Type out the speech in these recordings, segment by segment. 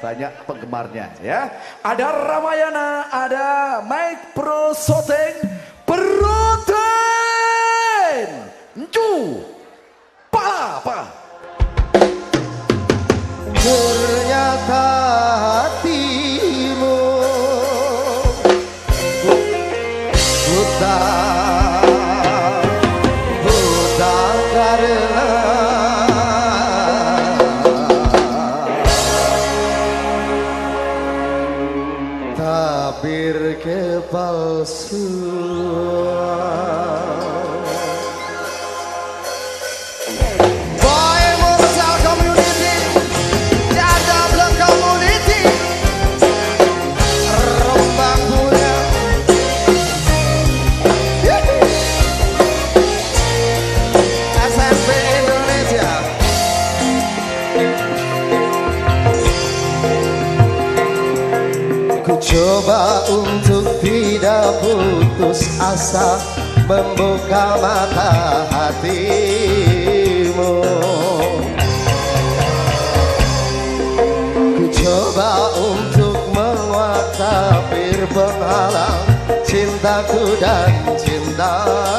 banyak penggemarnya ya. Ada Ramayana ada Mike Pro Soteng Protein Ju 버스와 Ku coba untuk tidak putus asa Membuka mata hatimu. Ku coba untuk menguat tabir penghalang Cintaku dan cintamu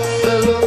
the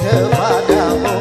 kepadamu.